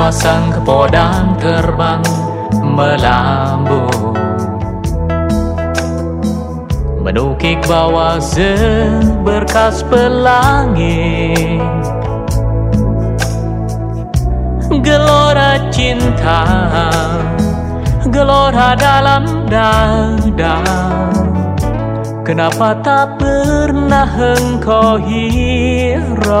Sepasang kepodang terbang melambung Menukik bawah seberkas pelangi Gelora cinta Gelora dalam dada. Kenapa tak pernah engkau hiraukan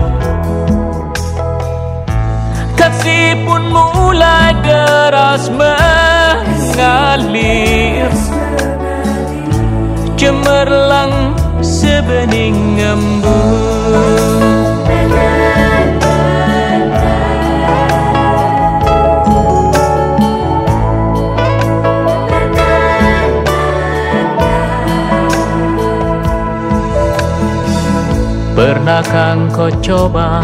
pun mulai deras mengalir Cemerlang sebening embun Pernahkah kau coba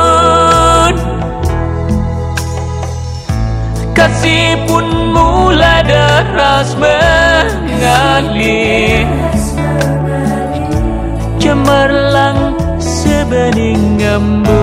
Kasih pun mulai deras mengalir. Cemerlang sebening embun